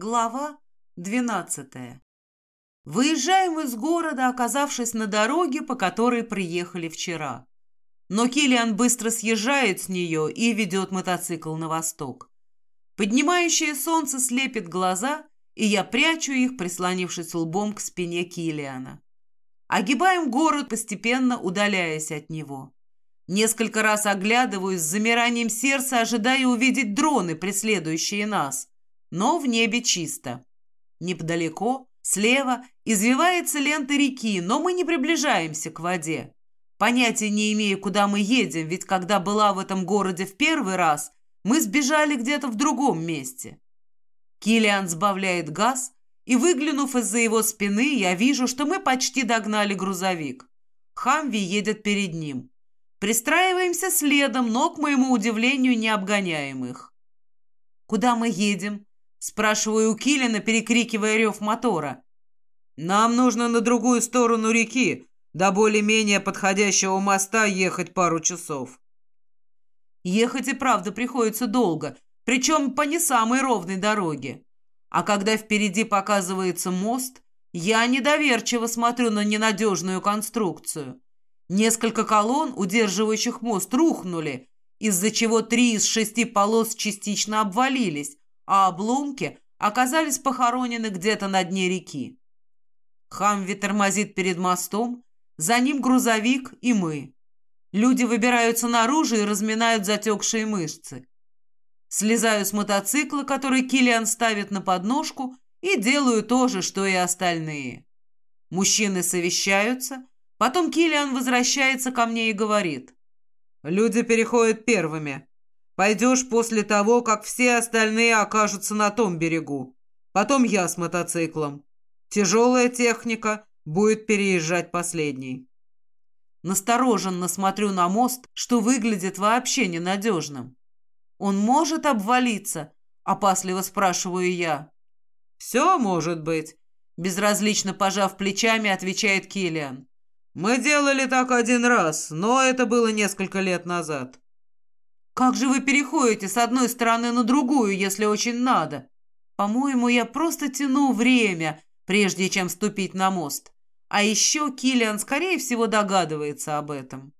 Глава двенадцатая. Выезжаем из города, оказавшись на дороге, по которой приехали вчера. Но Килиан быстро съезжает с нее и ведет мотоцикл на восток. Поднимающее солнце слепит глаза, и я прячу их, прислонившись лбом к спине Килиана. Огибаем город, постепенно удаляясь от него. Несколько раз оглядываюсь с замиранием сердца, ожидая увидеть дроны, преследующие нас – но в небе чисто. Неподалеко, слева, извивается лента реки, но мы не приближаемся к воде. Понятия не имею, куда мы едем, ведь когда была в этом городе в первый раз, мы сбежали где-то в другом месте. Килиан сбавляет газ, и, выглянув из-за его спины, я вижу, что мы почти догнали грузовик. Хамви едет перед ним. Пристраиваемся следом, но, к моему удивлению, не обгоняем их. «Куда мы едем?» Спрашиваю у Киллина, перекрикивая рев мотора. «Нам нужно на другую сторону реки, до более-менее подходящего моста ехать пару часов». Ехать и правда приходится долго, причем по не самой ровной дороге. А когда впереди показывается мост, я недоверчиво смотрю на ненадежную конструкцию. Несколько колонн, удерживающих мост, рухнули, из-за чего три из шести полос частично обвалились, а обломки оказались похоронены где-то на дне реки. Хамви тормозит перед мостом, за ним грузовик и мы. Люди выбираются наружу и разминают затекшие мышцы. Слезаю с мотоцикла, который Килиан ставит на подножку, и делаю то же, что и остальные. Мужчины совещаются, потом Килиан возвращается ко мне и говорит. «Люди переходят первыми. Пойдешь после того, как все остальные окажутся на том берегу. Потом я с мотоциклом. Тяжелая техника будет переезжать последней. Настороженно смотрю на мост, что выглядит вообще ненадежным. Он может обвалиться? Опасливо спрашиваю я. Все может быть. Безразлично пожав плечами, отвечает Киллиан. Мы делали так один раз, но это было несколько лет назад. Как же вы переходите с одной стороны на другую, если очень надо? По-моему, я просто тяну время, прежде чем ступить на мост. А еще Киллиан, скорее всего, догадывается об этом.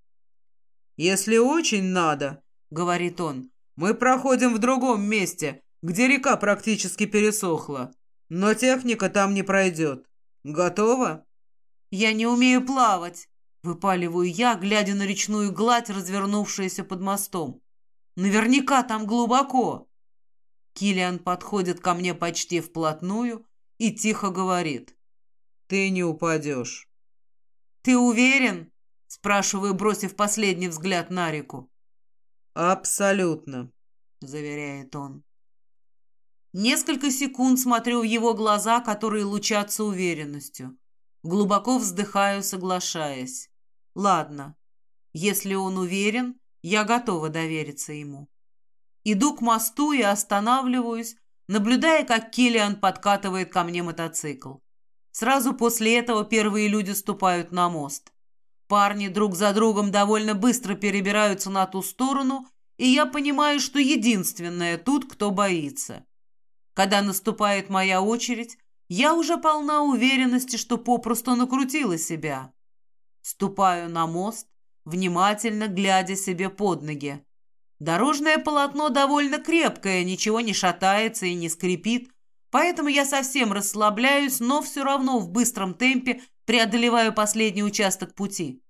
«Если очень надо», — говорит он, — «мы проходим в другом месте, где река практически пересохла. Но техника там не пройдет. Готово?» «Я не умею плавать», — выпаливаю я, глядя на речную гладь, развернувшуюся под мостом. Наверняка там глубоко. Килиан подходит ко мне почти вплотную и тихо говорит. Ты не упадешь. Ты уверен? Спрашиваю, бросив последний взгляд на реку. Абсолютно, заверяет он. Несколько секунд смотрю в его глаза, которые лучатся уверенностью. Глубоко вздыхаю, соглашаясь. Ладно, если он уверен, я готова довериться ему. Иду к мосту и останавливаюсь, наблюдая, как Киллиан подкатывает ко мне мотоцикл. Сразу после этого первые люди ступают на мост. Парни друг за другом довольно быстро перебираются на ту сторону, и я понимаю, что единственная тут, кто боится. Когда наступает моя очередь, я уже полна уверенности, что попросту накрутила себя. Ступаю на мост, внимательно глядя себе под ноги. Дорожное полотно довольно крепкое, ничего не шатается и не скрипит, поэтому я совсем расслабляюсь, но все равно в быстром темпе преодолеваю последний участок пути.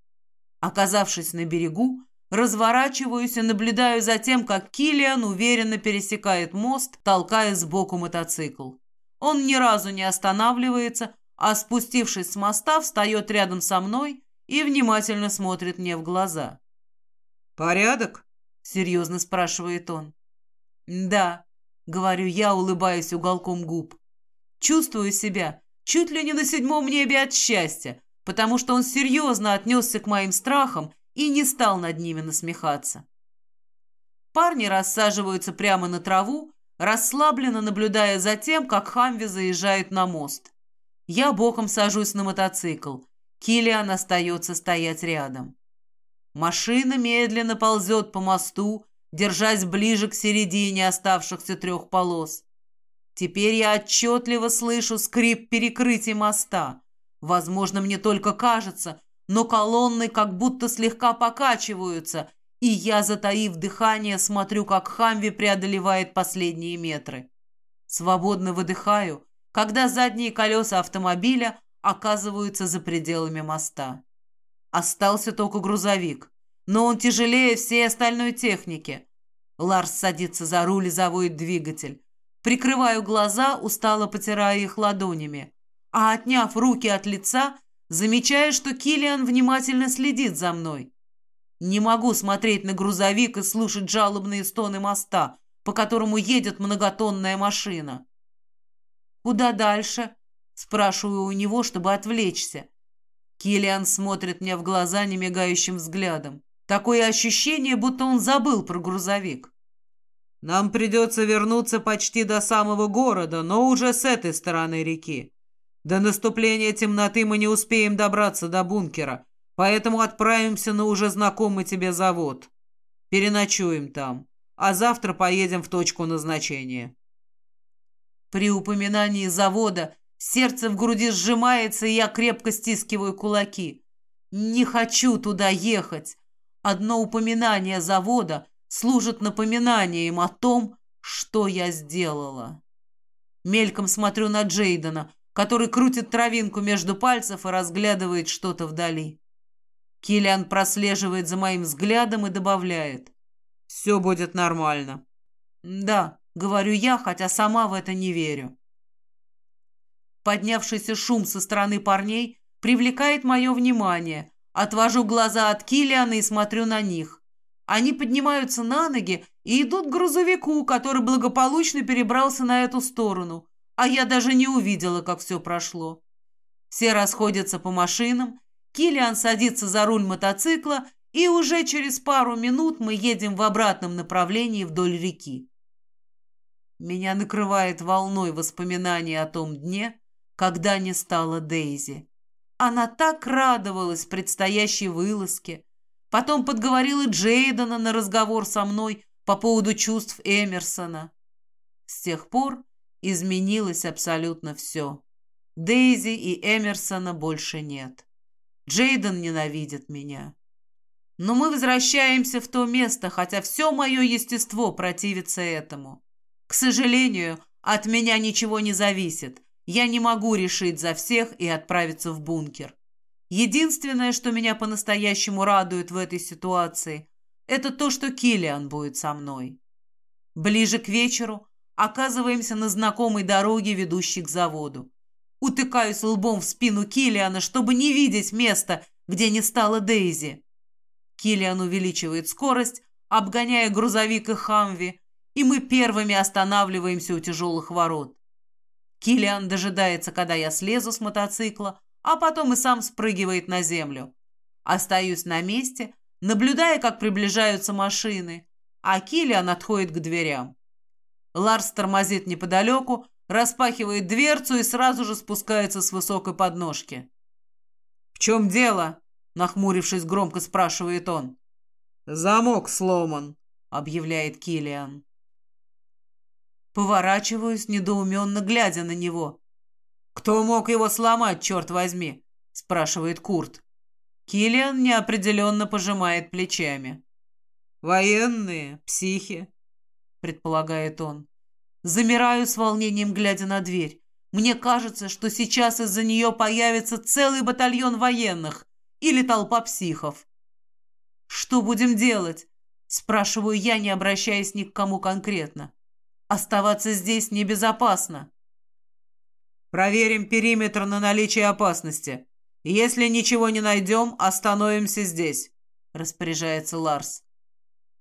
Оказавшись на берегу, разворачиваюсь и наблюдаю за тем, как Килиан уверенно пересекает мост, толкая сбоку мотоцикл. Он ни разу не останавливается, а спустившись с моста, встает рядом со мной и внимательно смотрит мне в глаза. «Порядок?» — серьезно спрашивает он. «Да», — говорю я, улыбаясь уголком губ. Чувствую себя чуть ли не на седьмом небе от счастья, потому что он серьезно отнесся к моим страхам и не стал над ними насмехаться. Парни рассаживаются прямо на траву, расслабленно наблюдая за тем, как Хамви заезжает на мост. Я боком сажусь на мотоцикл, Килиан остается стоять рядом. Машина медленно ползет по мосту, держась ближе к середине оставшихся трех полос. Теперь я отчетливо слышу скрип перекрытия моста. Возможно, мне только кажется, но колонны как будто слегка покачиваются, и я, затаив дыхание, смотрю, как Хамви преодолевает последние метры. Свободно выдыхаю, когда задние колеса автомобиля оказываются за пределами моста. Остался только грузовик, но он тяжелее всей остальной техники. Ларс садится за руль и заводит двигатель. Прикрываю глаза, устало потирая их ладонями, а отняв руки от лица, замечаю, что Килиан внимательно следит за мной. Не могу смотреть на грузовик и слушать жалобные стоны моста, по которому едет многотонная машина. «Куда дальше?» – спрашиваю у него, чтобы отвлечься. Килиан смотрит мне в глаза немигающим взглядом. Такое ощущение, будто он забыл про грузовик. «Нам придется вернуться почти до самого города, но уже с этой стороны реки. До наступления темноты мы не успеем добраться до бункера, поэтому отправимся на уже знакомый тебе завод. Переночуем там, а завтра поедем в точку назначения». При упоминании завода сердце в груди сжимается, и я крепко стискиваю кулаки. Не хочу туда ехать. Одно упоминание завода служит напоминанием о том, что я сделала. Мельком смотрю на Джейдена, который крутит травинку между пальцев и разглядывает что-то вдали. Киллиан прослеживает за моим взглядом и добавляет. «Все будет нормально». «Да», — говорю я, хотя сама в это не верю. Поднявшийся шум со стороны парней привлекает мое внимание. Отвожу глаза от Киллиана и смотрю на них. Они поднимаются на ноги и идут к грузовику, который благополучно перебрался на эту сторону, а я даже не увидела, как все прошло. Все расходятся по машинам, Киллиан садится за руль мотоцикла, и уже через пару минут мы едем в обратном направлении вдоль реки. Меня накрывает волной воспоминаний о том дне, когда не стало Дейзи. Она так радовалась предстоящей вылазке. Потом подговорила Джейдена на разговор со мной по поводу чувств Эмерсона. С тех пор изменилось абсолютно все. Дейзи и Эмерсона больше нет. Джейден ненавидит меня. Но мы возвращаемся в то место, хотя все мое естество противится этому. К сожалению, от меня ничего не зависит. Я не могу решить за всех и отправиться в бункер. Единственное, что меня по-настоящему радует в этой ситуации, это то, что Килиан будет со мной. Ближе к вечеру оказываемся на знакомой дороге, ведущей к заводу. Утыкаюсь лбом в спину Килиана, чтобы не видеть места, где не стало Дейзи. Килиан увеличивает скорость, обгоняя грузовик и Хамви, и мы первыми останавливаемся у тяжелых ворот. Килиан дожидается, когда я слезу с мотоцикла, а потом и сам спрыгивает на землю. Остаюсь на месте, наблюдая, как приближаются машины, а Килиан отходит к дверям. Ларс тормозит неподалеку, распахивает дверцу и сразу же спускается с высокой подножки. «В чем дело?» – нахмурившись, громко спрашивает он. «Замок сломан», – объявляет Килиан. Поворачиваюсь, недоуменно глядя на него. «Кто мог его сломать, черт возьми?» – спрашивает Курт. Килиан неопределенно пожимает плечами. «Военные, психи», – предполагает он. Замираю с волнением, глядя на дверь. Мне кажется, что сейчас из-за нее появится целый батальон военных или толпа психов. «Что будем делать?» – спрашиваю я, не обращаясь ни к кому конкретно. «Оставаться здесь небезопасно». «Проверим периметр на наличие опасности. Если ничего не найдем, остановимся здесь», – распоряжается Ларс.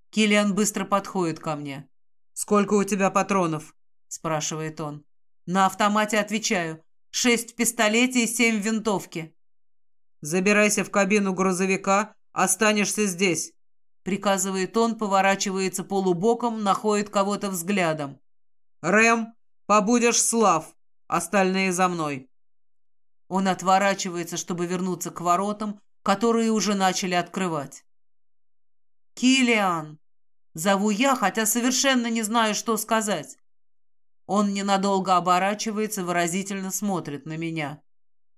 Киллиан быстро подходит ко мне. «Сколько у тебя патронов?» – спрашивает он. На автомате отвечаю. Шесть в пистолете и семь в винтовке. «Забирайся в кабину грузовика, останешься здесь», – приказывает он, поворачивается полубоком, находит кого-то взглядом. «Рэм, побудешь Слав, остальные за мной». Он отворачивается, чтобы вернуться к воротам, которые уже начали открывать. «Киллиан!» Зову я, хотя совершенно не знаю, что сказать. Он ненадолго оборачивается, выразительно смотрит на меня.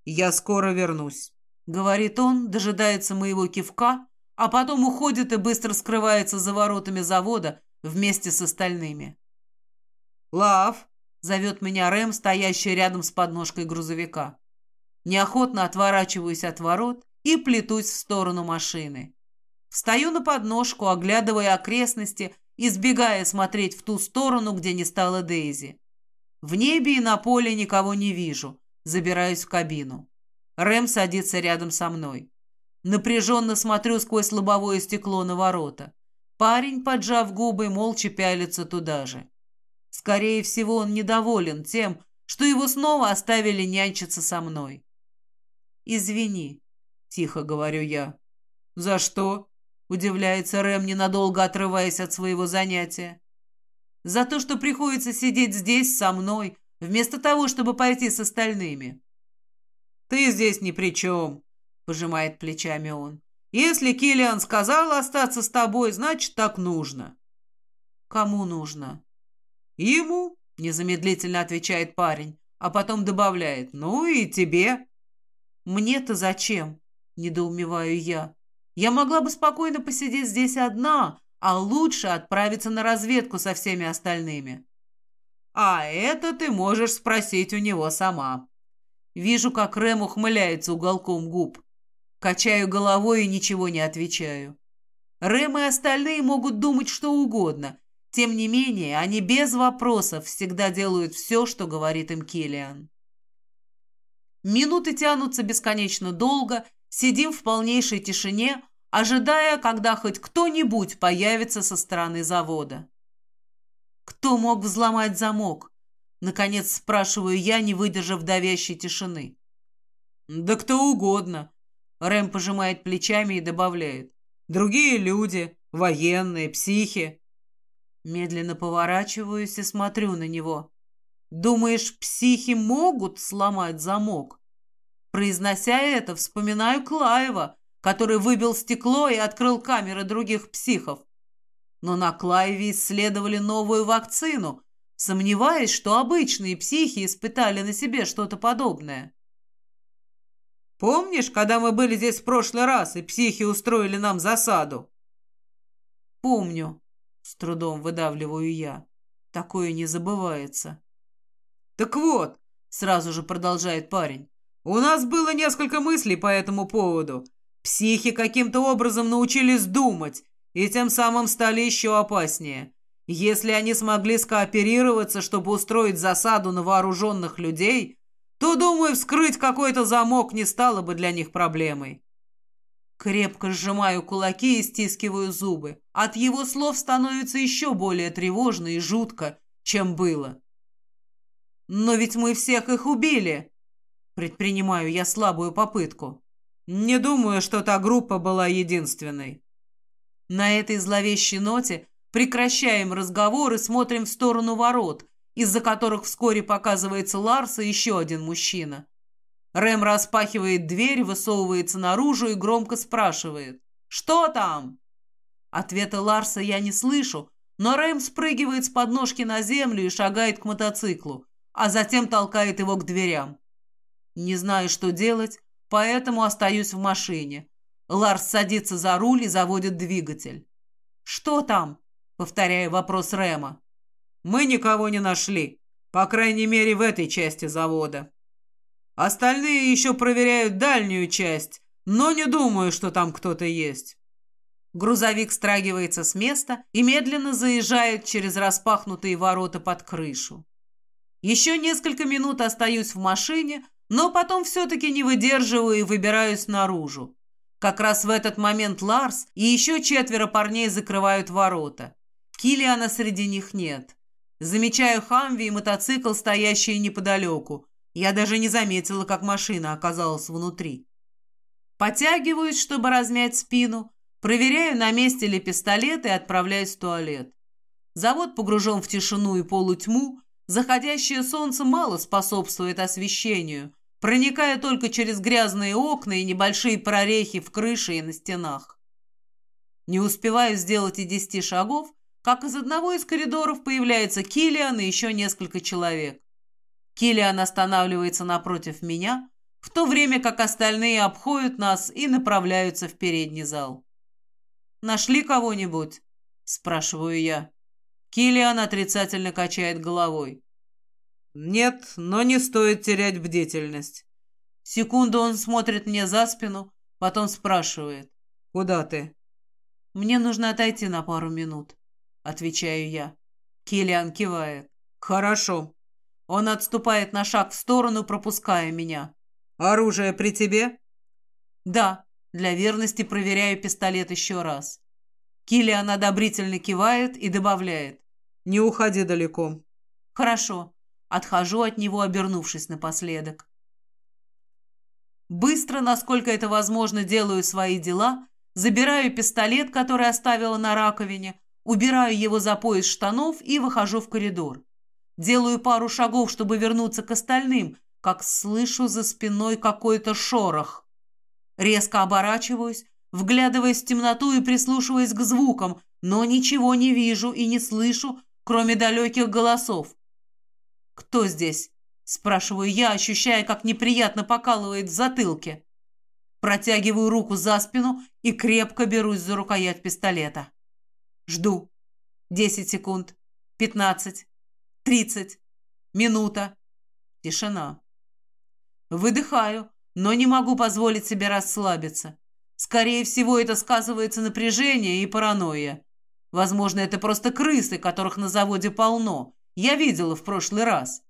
«Я скоро вернусь», — говорит он, дожидается моего кивка, а потом уходит и быстро скрывается за воротами завода вместе с остальными. «Лав!» — зовет меня Рэм, стоящий рядом с подножкой грузовика. Неохотно отворачиваюсь от ворот и плетусь в сторону машины. Встаю на подножку, оглядывая окрестности, избегая смотреть в ту сторону, где не стало Дейзи. В небе и на поле никого не вижу. Забираюсь в кабину. Рэм садится рядом со мной. Напряженно смотрю сквозь лобовое стекло на ворота. Парень, поджав губы, молча пялится туда же. Скорее всего, он недоволен тем, что его снова оставили нянчиться со мной. «Извини», — тихо говорю я. «За что?» — удивляется Рэм, ненадолго отрываясь от своего занятия. «За то, что приходится сидеть здесь со мной, вместо того, чтобы пойти с остальными». «Ты здесь ни при чем», — пожимает плечами он. «Если Киллиан сказал остаться с тобой, значит, так нужно». «Кому нужно?» «Ему», — незамедлительно отвечает парень, а потом добавляет, «ну и тебе». «Мне-то зачем?» — недоумеваю я. «Я могла бы спокойно посидеть здесь одна, а лучше отправиться на разведку со всеми остальными». «А это ты можешь спросить у него сама». Вижу, как Рэм ухмыляется уголком губ. Качаю головой и ничего не отвечаю. Рэм и остальные могут думать что угодно. Тем не менее, они без вопросов всегда делают все, что говорит им Киллиан. Минуты тянутся бесконечно долго, сидим в полнейшей тишине, ожидая, когда хоть кто-нибудь появится со стороны завода. Кто мог взломать замок? Наконец спрашиваю я, не выдержав давящей тишины. Да кто угодно. Рэм пожимает плечами и добавляет. Другие люди, военные, психи. Медленно поворачиваюсь и смотрю на него. Думаешь, психи могут сломать замок? Произнося это, вспоминаю Клаева, который выбил стекло и открыл камеры других психов. Но на Клаеве исследовали новую вакцину, сомневаясь, что обычные психи испытали на себе что-то подобное. «Помнишь, когда мы были здесь в прошлый раз, и психи устроили нам засаду?» «Помню», — с трудом выдавливаю я. «Такое не забывается». «Так вот», — сразу же продолжает парень, «у нас было несколько мыслей по этому поводу. Психи каким-то образом научились думать, и тем самым стали еще опаснее. Если они смогли скооперироваться, чтобы устроить засаду на вооруженных людей, то, думаю, вскрыть какой-то замок не стало бы для них проблемой». Крепко сжимаю кулаки и стискиваю зубы. От его слов становится еще более тревожно и жутко, чем было. «Но ведь мы всех их убили!» Предпринимаю я слабую попытку. «Не думаю, что та группа была единственной». На этой зловещей ноте прекращаем разговор и смотрим в сторону ворот, из-за которых вскоре показывается Ларс и еще один мужчина. Рэм распахивает дверь, высовывается наружу и громко спрашивает «Что там?». Ответа Ларса я не слышу, но Рэм спрыгивает с подножки на землю и шагает к мотоциклу а затем толкает его к дверям. Не знаю, что делать, поэтому остаюсь в машине. Ларс садится за руль и заводит двигатель. «Что там?» — повторяю вопрос Рэма. «Мы никого не нашли, по крайней мере, в этой части завода. Остальные еще проверяют дальнюю часть, но не думаю, что там кто-то есть». Грузовик страгивается с места и медленно заезжает через распахнутые ворота под крышу. Еще несколько минут остаюсь в машине, но потом все-таки не выдерживаю и выбираюсь наружу. Как раз в этот момент Ларс и еще четверо парней закрывают ворота. Килиана среди них нет. Замечаю Хамви и мотоцикл, стоящие неподалеку. Я даже не заметила, как машина оказалась внутри. Потягиваюсь, чтобы размять спину, проверяю, на месте ли пистолет и отправляюсь в туалет. Завод погружен в тишину и полутьму, Заходящее солнце мало способствует освещению, проникая только через грязные окна и небольшие прорехи в крыше и на стенах. Не успеваю сделать и десяти шагов, как из одного из коридоров появляется Килиан и еще несколько человек. Килиан останавливается напротив меня, в то время как остальные обходят нас и направляются в передний зал. «Нашли кого-нибудь?» – спрашиваю я. Килиан отрицательно качает головой. «Нет, но не стоит терять бдительность». Секунду он смотрит мне за спину, потом спрашивает. «Куда ты?» «Мне нужно отойти на пару минут», — отвечаю я. Килиан кивает. «Хорошо». Он отступает на шаг в сторону, пропуская меня. «Оружие при тебе?» «Да». Для верности проверяю пистолет еще раз. Килиан одобрительно кивает и добавляет. «Не уходи далеко». «Хорошо». Отхожу от него, обернувшись напоследок. Быстро, насколько это возможно, делаю свои дела, забираю пистолет, который оставила на раковине, убираю его за пояс штанов и выхожу в коридор. Делаю пару шагов, чтобы вернуться к остальным, как слышу за спиной какой-то шорох. Резко оборачиваюсь, вглядываясь в темноту и прислушиваясь к звукам, но ничего не вижу и не слышу, кроме далеких голосов. «Кто здесь?» – спрашиваю я, ощущая, как неприятно покалывает в затылке. Протягиваю руку за спину и крепко берусь за рукоять пистолета. Жду. Десять секунд. Пятнадцать. Тридцать. Минута. Тишина. Выдыхаю, но не могу позволить себе расслабиться. Скорее всего, это сказывается напряжение и паранойя. Возможно, это просто крысы, которых на заводе полно. Я видела в прошлый раз.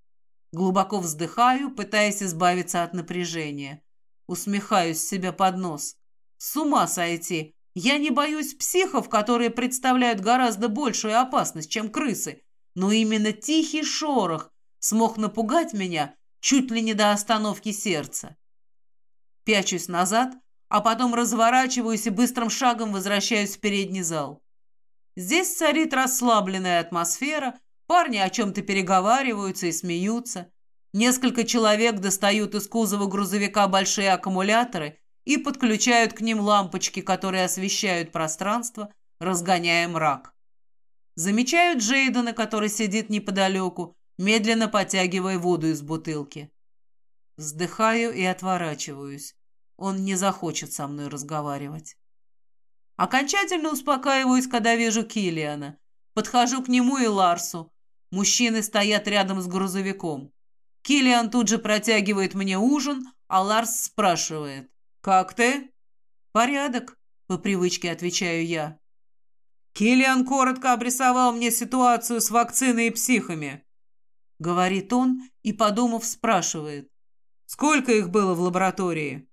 Глубоко вздыхаю, пытаясь избавиться от напряжения. Усмехаюсь себе под нос. С ума сойти. Я не боюсь психов, которые представляют гораздо большую опасность, чем крысы. Но именно тихий шорох смог напугать меня чуть ли не до остановки сердца. Пячусь назад, а потом разворачиваюсь и быстрым шагом возвращаюсь в передний зал. Здесь царит расслабленная атмосфера, парни о чем-то переговариваются и смеются. Несколько человек достают из кузова грузовика большие аккумуляторы и подключают к ним лампочки, которые освещают пространство, разгоняя мрак. Замечают Джейдена, который сидит неподалеку, медленно потягивая воду из бутылки. Вздыхаю и отворачиваюсь. Он не захочет со мной разговаривать. Окончательно успокаиваюсь, когда вижу Килиана. Подхожу к нему и Ларсу. Мужчины стоят рядом с грузовиком. Килиан тут же протягивает мне ужин, а Ларс спрашивает. «Как ты?» «Порядок», — по привычке отвечаю я. Килиан коротко обрисовал мне ситуацию с вакциной и психами. Говорит он и, подумав, спрашивает. «Сколько их было в лаборатории?»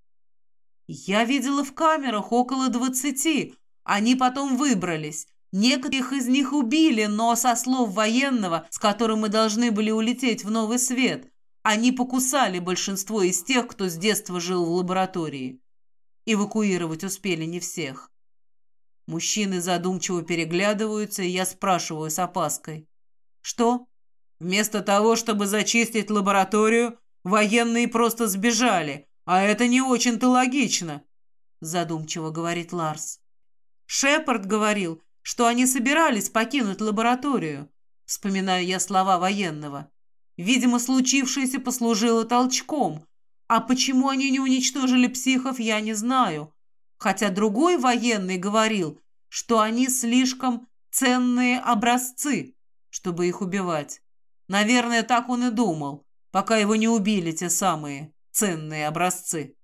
Я видела в камерах около двадцати. Они потом выбрались. Некоторых из них убили, но со слов военного, с которым мы должны были улететь в новый свет, они покусали большинство из тех, кто с детства жил в лаборатории. Эвакуировать успели не всех. Мужчины задумчиво переглядываются, и я спрашиваю с опаской. «Что?» «Вместо того, чтобы зачистить лабораторию, военные просто сбежали, «А это не очень-то логично», — задумчиво говорит Ларс. «Шепард говорил, что они собирались покинуть лабораторию», — вспоминаю я слова военного. «Видимо, случившееся послужило толчком. А почему они не уничтожили психов, я не знаю. Хотя другой военный говорил, что они слишком ценные образцы, чтобы их убивать. Наверное, так он и думал, пока его не убили те самые» ценные образцы.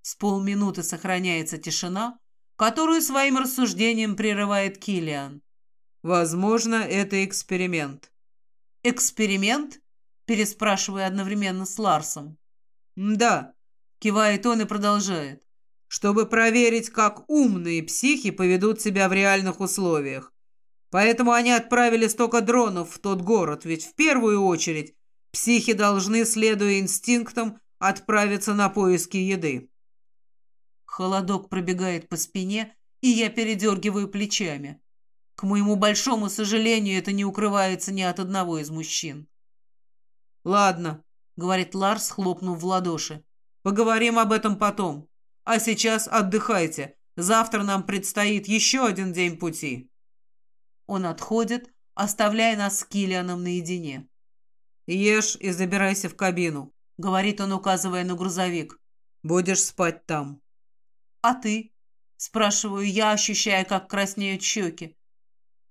С полминуты сохраняется тишина, которую своим рассуждением прерывает Килиан. Возможно, это эксперимент. Эксперимент? Переспрашиваю одновременно с Ларсом. Да, кивает он и продолжает. Чтобы проверить, как умные психи поведут себя в реальных условиях. Поэтому они отправили столько дронов в тот город, ведь в первую очередь Психи должны, следуя инстинктам, отправиться на поиски еды. Холодок пробегает по спине, и я передергиваю плечами. К моему большому сожалению, это не укрывается ни от одного из мужчин. «Ладно», — говорит Ларс, хлопнув в ладоши. «Поговорим об этом потом. А сейчас отдыхайте. Завтра нам предстоит еще один день пути». Он отходит, оставляя нас с Киллианом наедине. «Ешь и забирайся в кабину», — говорит он, указывая на грузовик. «Будешь спать там». «А ты?» — спрашиваю я, ощущая, как краснеют щеки.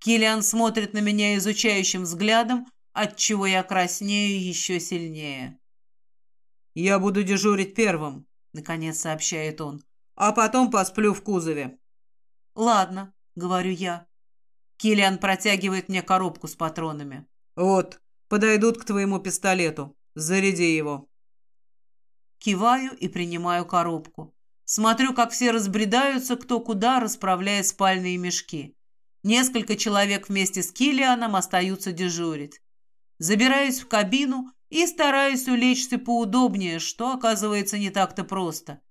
Киллиан смотрит на меня изучающим взглядом, отчего я краснею еще сильнее. «Я буду дежурить первым», — наконец сообщает он. «А потом посплю в кузове». «Ладно», — говорю я. Киллиан протягивает мне коробку с патронами. «Вот, подойдут к твоему пистолету. Заряди его». Киваю и принимаю коробку. Смотрю, как все разбредаются кто куда, расправляя спальные мешки. Несколько человек вместе с Киллианом остаются дежурить. Забираюсь в кабину и стараюсь улечься поудобнее, что оказывается не так-то просто.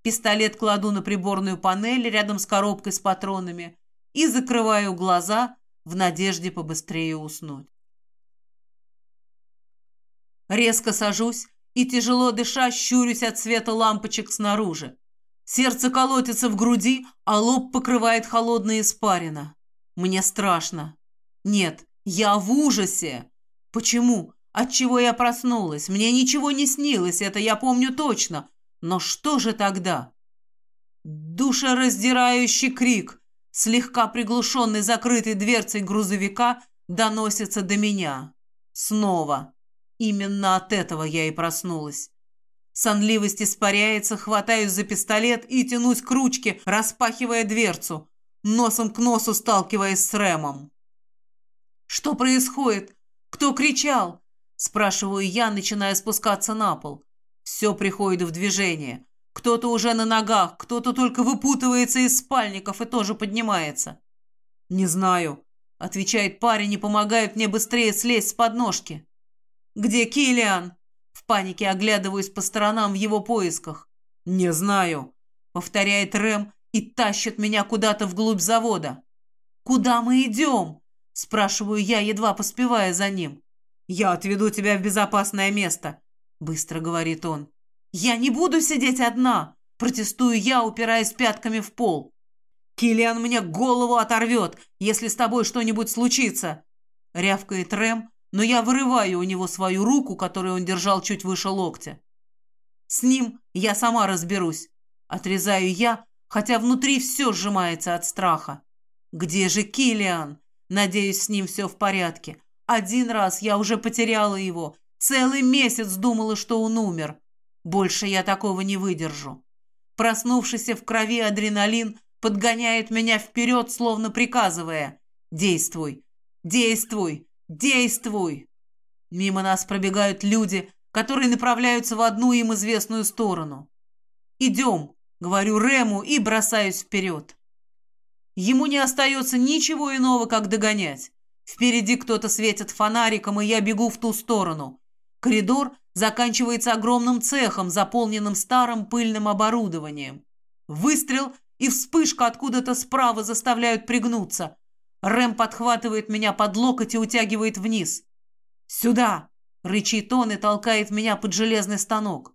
Пистолет кладу на приборную панель рядом с коробкой с патронами и закрываю глаза в надежде побыстрее уснуть. Резко сажусь и, тяжело дыша, щурюсь от света лампочек снаружи. Сердце колотится в груди, а лоб покрывает холодная испарина. Мне страшно. Нет, я в ужасе. Почему? Отчего я проснулась? Мне ничего не снилось, это я помню точно. Но что же тогда? Душераздирающий крик, слегка приглушенный закрытой дверцей грузовика, доносится до меня. Снова. Именно от этого я и проснулась. Сонливость испаряется, хватаюсь за пистолет и тянусь к ручке, распахивая дверцу, носом к носу сталкиваясь с Рэмом. «Что происходит? Кто кричал?» Спрашиваю я, начиная спускаться на пол. Все приходит в движение. Кто-то уже на ногах, кто-то только выпутывается из спальников и тоже поднимается. «Не знаю», — отвечает парень и помогает мне быстрее слезть с подножки. «Где Килиан? В панике оглядываюсь по сторонам в его поисках. «Не знаю», — повторяет Рэм и тащит меня куда-то вглубь завода. «Куда мы идем?» — спрашиваю я, едва поспевая за ним. «Я отведу тебя в безопасное место», — быстро говорит он. «Я не буду сидеть одна!» — протестую я, упираясь пятками в пол. «Киллиан мне голову оторвет, если с тобой что-нибудь случится!» — рявкает Рэм, но я вырываю у него свою руку, которую он держал чуть выше локтя. «С ним я сама разберусь», — отрезаю я, хотя внутри все сжимается от страха. «Где же Киллиан? Надеюсь, с ним все в порядке. Один раз я уже потеряла его. Целый месяц думала, что он умер. Больше я такого не выдержу. Проснувшийся в крови адреналин подгоняет меня вперед, словно приказывая «Действуй! Действуй! Действуй!» Мимо нас пробегают люди, которые направляются в одну им известную сторону. «Идем!» — говорю Рему и бросаюсь вперед. Ему не остается ничего иного, как догонять. Впереди кто-то светит фонариком, и я бегу в ту сторону. Коридор заканчивается огромным цехом, заполненным старым пыльным оборудованием. Выстрел и вспышка откуда-то справа заставляют пригнуться. Рэм подхватывает меня под локоть и утягивает вниз. «Сюда!» — рычит он и толкает меня под железный станок.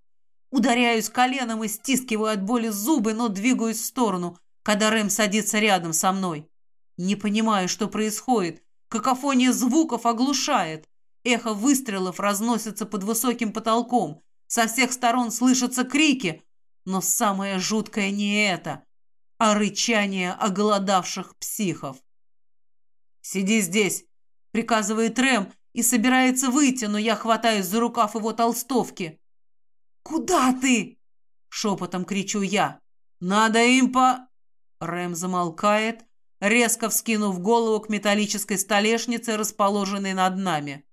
Ударяюсь коленом и стискиваю от боли зубы, но двигаюсь в сторону, когда Рэм садится рядом со мной. Не понимаю, что происходит, Какофония звуков оглушает. Эхо выстрелов разносится под высоким потолком. Со всех сторон слышатся крики. Но самое жуткое не это, а рычание оголодавших психов. «Сиди здесь», — приказывает Рэм и собирается выйти, но я хватаюсь за рукав его толстовки. «Куда ты?» — шепотом кричу я. «Надо им по...» Рэм замолкает, резко вскинув голову к металлической столешнице, расположенной над нами.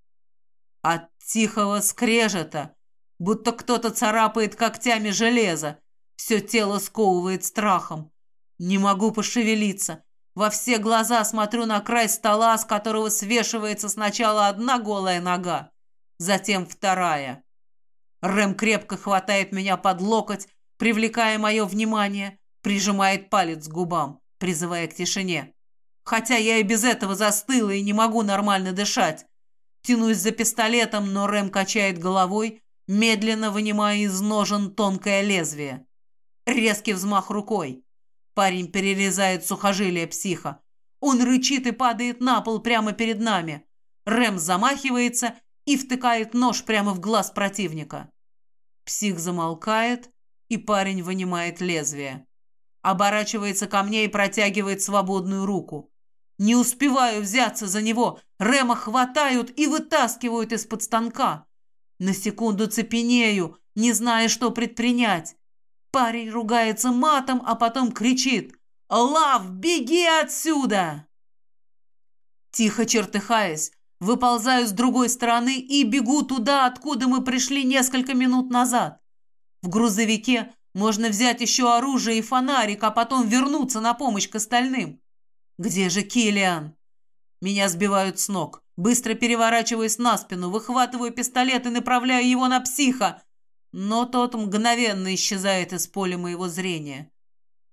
От тихого скрежета, будто кто-то царапает когтями железо, все тело сковывает страхом. Не могу пошевелиться. Во все глаза смотрю на край стола, с которого свешивается сначала одна голая нога, затем вторая. Рэм крепко хватает меня под локоть, привлекая мое внимание, прижимает палец к губам призывая к тишине. Хотя я и без этого застыла и не могу нормально дышать. Тянусь за пистолетом, но Рэм качает головой, медленно вынимая из ножен тонкое лезвие. Резкий взмах рукой. Парень перерезает сухожилие психа. Он рычит и падает на пол прямо перед нами. Рэм замахивается и втыкает нож прямо в глаз противника. Псих замолкает, и парень вынимает лезвие. Оборачивается ко мне и протягивает свободную руку. Не успеваю взяться за него. Рема хватают и вытаскивают из-под станка. На секунду цепенею, не зная, что предпринять. Парень ругается матом, а потом кричит «Лав, беги отсюда!» Тихо чертыхаясь, выползаю с другой стороны и бегу туда, откуда мы пришли несколько минут назад. В грузовике можно взять еще оружие и фонарик, а потом вернуться на помощь к остальным. Где же Килиан? Меня сбивают с ног. Быстро переворачиваюсь на спину, выхватываю пистолет и направляю его на психа. Но тот мгновенно исчезает из поля моего зрения.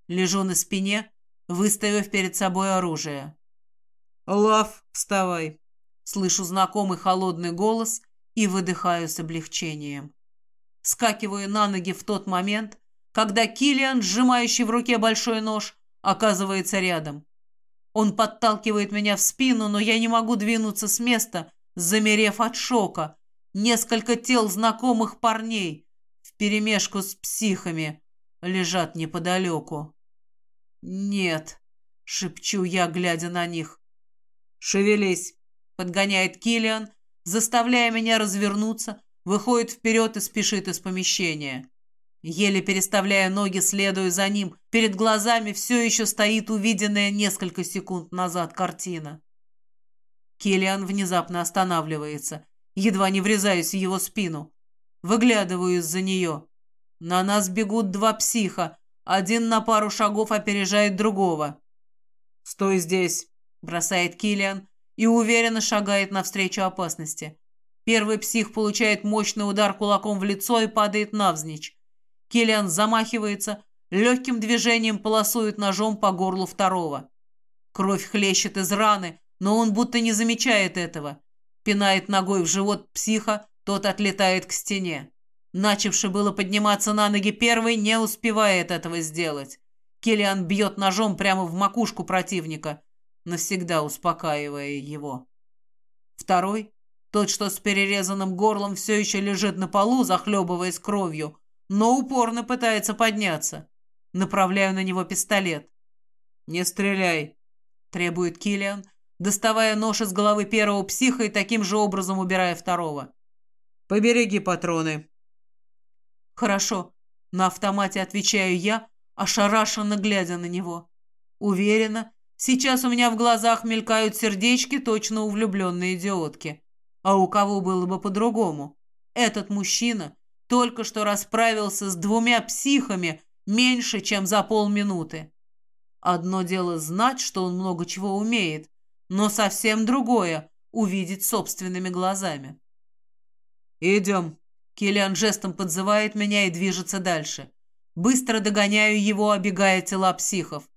Лежу на спине, выставив перед собой оружие. «Лав, вставай!» Слышу знакомый холодный голос и выдыхаю с облегчением. Скакиваю на ноги в тот момент, когда Килиан, сжимающий в руке большой нож, оказывается рядом. Он подталкивает меня в спину, но я не могу двинуться с места, замерев от шока. Несколько тел знакомых парней вперемешку с психами лежат неподалеку. «Нет», — шепчу я, глядя на них. «Шевелись», — подгоняет Килиан, заставляя меня развернуться, выходит вперед и спешит из помещения. Еле переставляя ноги, следую за ним. Перед глазами все еще стоит увиденная несколько секунд назад картина. Киллиан внезапно останавливается. Едва не врезаюсь в его спину. Выглядываю из-за нее. На нас бегут два психа. Один на пару шагов опережает другого. «Стой здесь», — бросает Киллиан и уверенно шагает навстречу опасности. Первый псих получает мощный удар кулаком в лицо и падает навзничь. Киллиан замахивается, легким движением полосует ножом по горлу второго. Кровь хлещет из раны, но он будто не замечает этого. Пинает ногой в живот психа, тот отлетает к стене. Начавший было подниматься на ноги первый, не успевает этого сделать. Киллиан бьет ножом прямо в макушку противника, навсегда успокаивая его. Второй, тот, что с перерезанным горлом, все еще лежит на полу, захлебываясь кровью, но упорно пытается подняться. Направляю на него пистолет. «Не стреляй», — требует Киллиан, доставая нож из головы первого психа и таким же образом убирая второго. «Побереги патроны». «Хорошо», — на автомате отвечаю я, ошарашенно глядя на него. Уверена, сейчас у меня в глазах мелькают сердечки, точно у влюбленной идиотки. А у кого было бы по-другому? Этот мужчина только что расправился с двумя психами меньше, чем за полминуты. Одно дело знать, что он много чего умеет, но совсем другое — увидеть собственными глазами. «Идем». Киллиан жестом подзывает меня и движется дальше. Быстро догоняю его, обегая тела психов.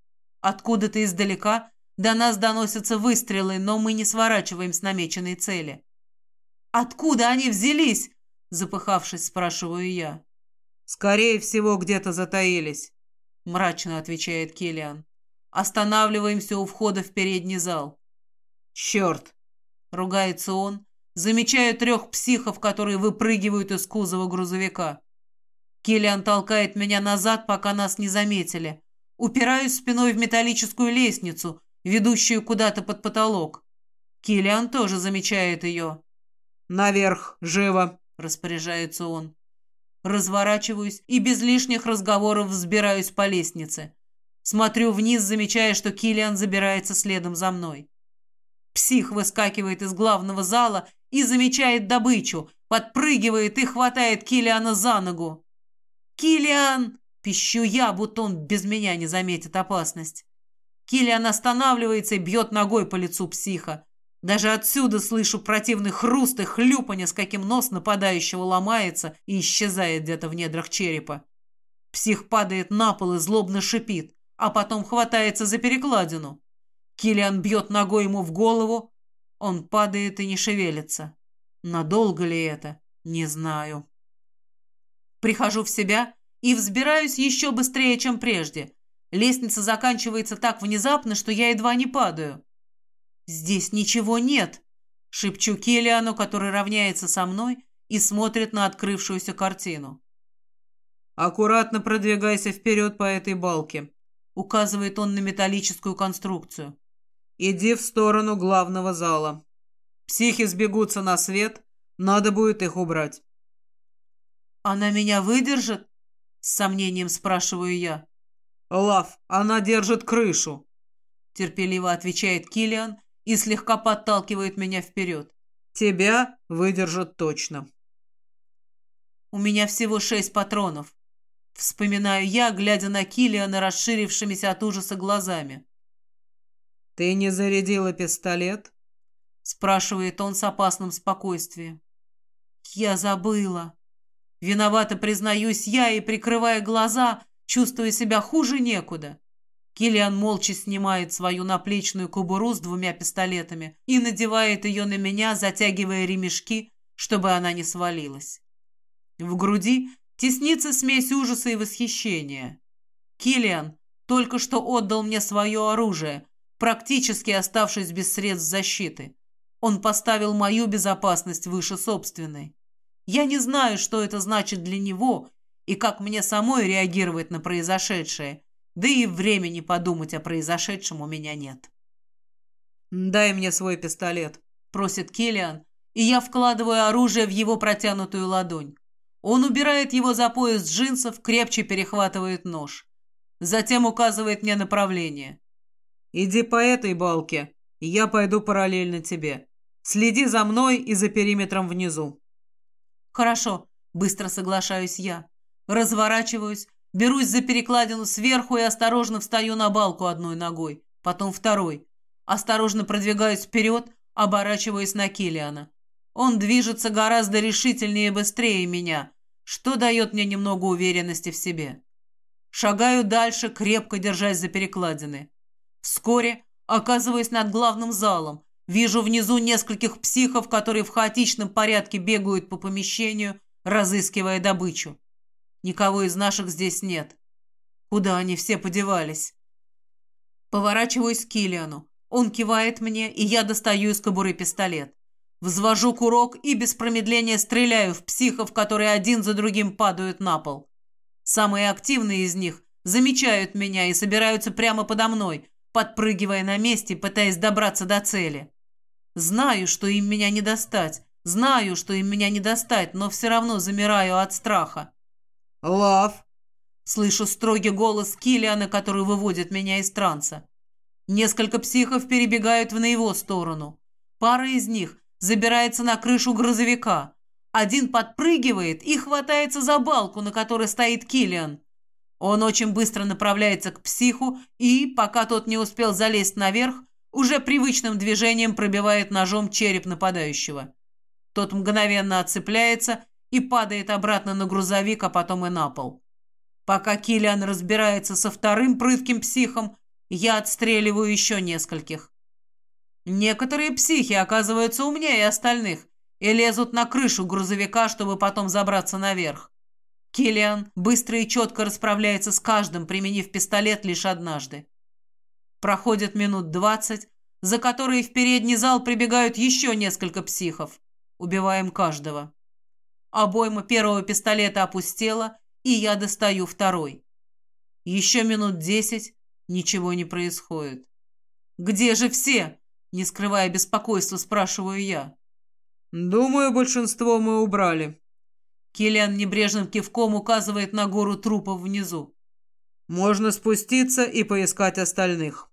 Откуда-то издалека до нас доносятся выстрелы, но мы не сворачиваем с намеченной цели. «Откуда они взялись?» Запыхавшись, спрашиваю я. «Скорее всего, где-то затаились», — мрачно отвечает Киллиан. Останавливаемся у входа в передний зал. «Черт!» — ругается он. Замечаю трех психов, которые выпрыгивают из кузова грузовика. Киллиан толкает меня назад, пока нас не заметили. Упираюсь спиной в металлическую лестницу, ведущую куда-то под потолок. Киллиан тоже замечает ее. «Наверх, живо!» — распоряжается он. Разворачиваюсь и без лишних разговоров взбираюсь по лестнице. Смотрю вниз, замечая, что Килиан забирается следом за мной. Псих выскакивает из главного зала и замечает добычу, подпрыгивает и хватает Килиана за ногу. «Килиан!» – пищу я, будто он без меня не заметит опасность. Килиан останавливается и бьет ногой по лицу психа. Даже отсюда слышу противный хруст и хлюпанье, с каким нос нападающего ломается и исчезает где-то в недрах черепа. Псих падает на пол и злобно шипит, а потом хватается за перекладину. Килиан бьет ногой ему в голову. Он падает и не шевелится. Надолго ли это? Не знаю. Прихожу в себя и взбираюсь еще быстрее, чем прежде. Лестница заканчивается так внезапно, что я едва не падаю. «Здесь ничего нет!» — шепчу Келлиану, который равняется со мной и смотрит на открывшуюся картину. «Аккуратно продвигайся вперед по этой балке», — указывает он на металлическую конструкцию. «Иди в сторону главного зала. Психи сбегутся на свет, надо будет их убрать». «Она меня выдержит?» — с сомнением спрашиваю я. «Лав, она держит крышу», — терпеливо отвечает Килиан и слегка подталкивает меня вперед. «Тебя выдержит точно». У меня всего шесть патронов. Вспоминаю я, глядя на Килиана расширившимися от ужаса глазами. «Ты не зарядила пистолет?» спрашивает он с опасным спокойствием. «Я забыла». Виновато признаюсь я и, прикрывая глаза, чувствую себя хуже некуда. Килиан молча снимает свою наплечную кобуру с двумя пистолетами и надевает ее на меня, затягивая ремешки, чтобы она не свалилась. В груди теснится смесь ужаса и восхищения. Килиан только что отдал мне свое оружие, практически оставшись без средств защиты. Он поставил мою безопасность выше собственной. Я не знаю, что это значит для него и как мне самой реагировать на произошедшее, да и времени подумать о произошедшем у меня нет. «Дай мне свой пистолет», — просит Келлиан, и я вкладываю оружие в его протянутую ладонь. Он убирает его за пояс джинсов, крепче перехватывает нож. Затем указывает мне направление. «Иди по этой балке, и я пойду параллельно тебе. Следи за мной и за периметром внизу». «Хорошо», — быстро соглашаюсь я. Разворачиваюсь, берусь за перекладину сверху и осторожно встаю на балку одной ногой, потом второй. Осторожно продвигаюсь вперед, оборачиваясь на Килиана. Он движется гораздо решительнее и быстрее меня, что дает мне немного уверенности в себе. Шагаю дальше, крепко держась за перекладины. Вскоре оказываюсь над главным залом. Вижу внизу нескольких психов, которые в хаотичном порядке бегают по помещению, разыскивая добычу. Никого из наших здесь нет. Куда они все подевались? Поворачиваюсь к Килиану. Он кивает мне, и я достаю из кобуры пистолет. Взвожу курок и без промедления стреляю в психов, которые один за другим падают на пол. Самые активные из них замечают меня и собираются прямо подо мной, подпрыгивая на месте, пытаясь добраться до цели. Знаю, что им меня не достать, знаю, что им меня не достать, но все равно замираю от страха. «Лав!» Слышу строгий голос Килиана, который выводит меня из транса. Несколько психов перебегают в на его сторону. Пара из них забирается на крышу грузовика. Один подпрыгивает и хватается за балку, на которой стоит Киллиан. Он очень быстро направляется к психу и, пока тот не успел залезть наверх, уже привычным движением пробивает ножом череп нападающего. Тот мгновенно отцепляется и падает обратно на грузовик, а потом и на пол. Пока Киллиан разбирается со вторым прытким психом, я отстреливаю еще нескольких. Некоторые психи оказываются умнее остальных и лезут на крышу грузовика, чтобы потом забраться наверх. Киллиан быстро и четко расправляется с каждым, применив пистолет лишь однажды. Проходит минут двадцать, за которые в передний зал прибегают еще несколько психов. Убиваем каждого. Обойма первого пистолета опустела, и я достаю второй. Еще минут десять, ничего не происходит. «Где же все?» Не скрывая беспокойства, спрашиваю я. «Думаю, большинство мы убрали». Киллиан небрежным кивком указывает на гору трупов внизу. «Можно спуститься и поискать остальных».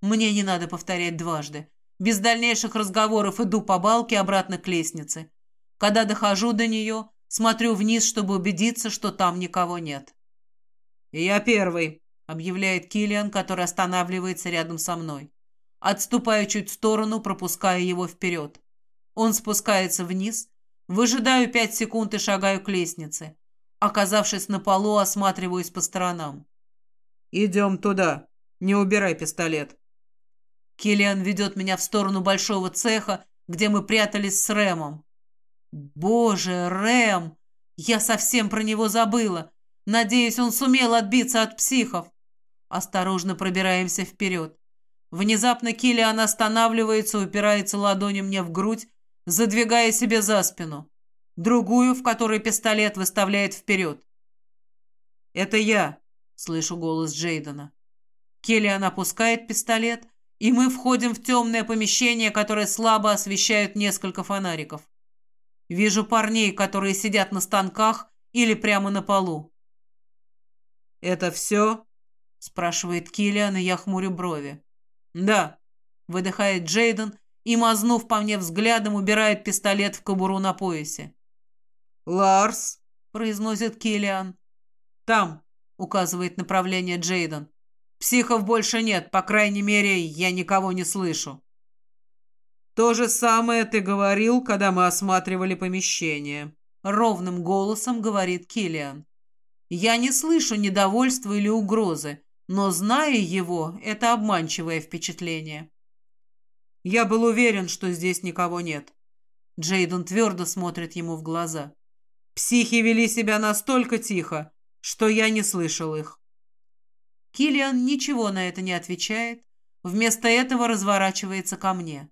Мне не надо повторять дважды. Без дальнейших разговоров иду по балке обратно к лестнице. Когда дохожу до нее, смотрю вниз, чтобы убедиться, что там никого нет. «Я первый», — объявляет Киллиан, который останавливается рядом со мной. Отступаю чуть в сторону, пропуская его вперед. Он спускается вниз. Выжидаю пять секунд и шагаю к лестнице. Оказавшись на полу, осматриваюсь по сторонам. «Идем туда. Не убирай пистолет». Киллиан ведет меня в сторону большого цеха, где мы прятались с Рэмом. Боже, Рэм! Я совсем про него забыла. Надеюсь, он сумел отбиться от психов. Осторожно пробираемся вперед. Внезапно Киллиан останавливается, упирается ладонью мне в грудь, задвигая себе за спину. Другую, в которой пистолет выставляет вперед. «Это я», — слышу голос Джейдена. Келлиан опускает пистолет, и мы входим в темное помещение, которое слабо освещают несколько фонариков. Вижу парней, которые сидят на станках или прямо на полу. «Это все?» — спрашивает Киллиан, и я хмурю брови. «Да», — выдыхает Джейден и, мазнув по мне взглядом, убирает пистолет в кобуру на поясе. «Ларс», — произносит Киллиан. «Там», — указывает направление Джейден. «Психов больше нет, по крайней мере, я никого не слышу». «То же самое ты говорил, когда мы осматривали помещение», — ровным голосом говорит Киллиан. «Я не слышу недовольства или угрозы, но, зная его, это обманчивое впечатление». «Я был уверен, что здесь никого нет». Джейден твердо смотрит ему в глаза. «Психи вели себя настолько тихо, что я не слышал их». Киллиан ничего на это не отвечает, вместо этого разворачивается ко мне.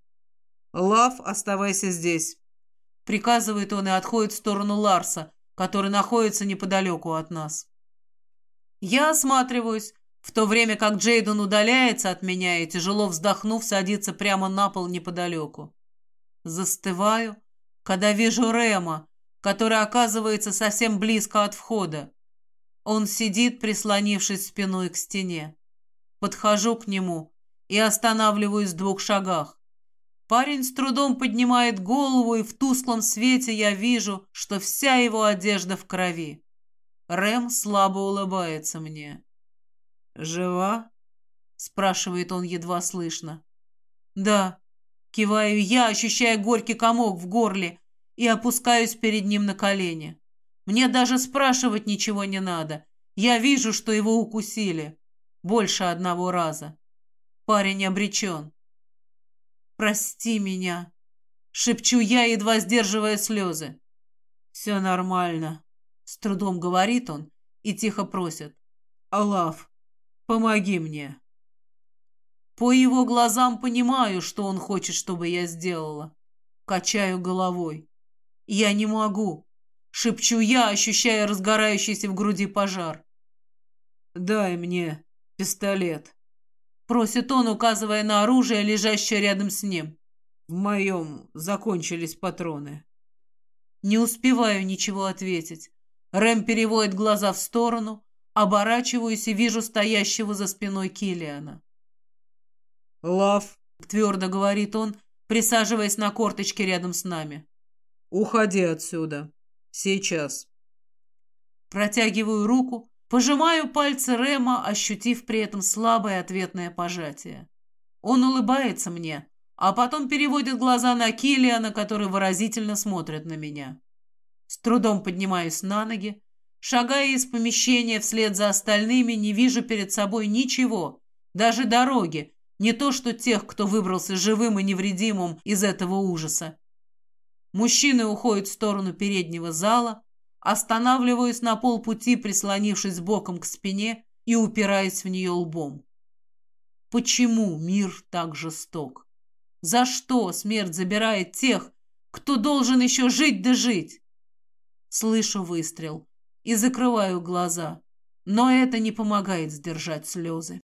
«Лав, оставайся здесь», — приказывает он и отходит в сторону Ларса, который находится неподалеку от нас. Я осматриваюсь, в то время как Джейден удаляется от меня и, тяжело вздохнув, садится прямо на пол неподалеку. Застываю, когда вижу Рема, который оказывается совсем близко от входа. Он сидит, прислонившись спиной к стене. Подхожу к нему и останавливаюсь в двух шагах. Парень с трудом поднимает голову, и в тусклом свете я вижу, что вся его одежда в крови. Рэм слабо улыбается мне. «Жива?» — спрашивает он едва слышно. «Да», — киваю я, ощущая горький комок в горле, и опускаюсь перед ним на колени. Мне даже спрашивать ничего не надо. Я вижу, что его укусили. Больше одного раза. Парень обречен. «Прости меня», — шепчу я, едва сдерживая слезы. «Все нормально», — с трудом говорит он и тихо просит. «Аллах, помоги мне». По его глазам понимаю, что он хочет, чтобы я сделала. Качаю головой. «Я не могу», — шепчу я, ощущая разгорающийся в груди пожар. «Дай мне пистолет», Просит он, указывая на оружие, лежащее рядом с ним. В моем закончились патроны. Не успеваю ничего ответить. Рэм переводит глаза в сторону, оборачиваюсь и вижу стоящего за спиной Килиана. «Лав», — твердо говорит он, присаживаясь на корточке рядом с нами. «Уходи отсюда. Сейчас». Протягиваю руку, Пожимаю пальцы Рема, ощутив при этом слабое ответное пожатие. Он улыбается мне, а потом переводит глаза на Килиана, который выразительно смотрит на меня. С трудом поднимаюсь на ноги, шагая из помещения вслед за остальными, не вижу перед собой ничего, даже дороги, не то что тех, кто выбрался живым и невредимым из этого ужаса. Мужчины уходят в сторону переднего зала, Останавливаюсь на полпути, прислонившись боком к спине и упираясь в нее лбом. Почему мир так жесток? За что смерть забирает тех, кто должен еще жить да жить? Слышу выстрел и закрываю глаза, но это не помогает сдержать слезы.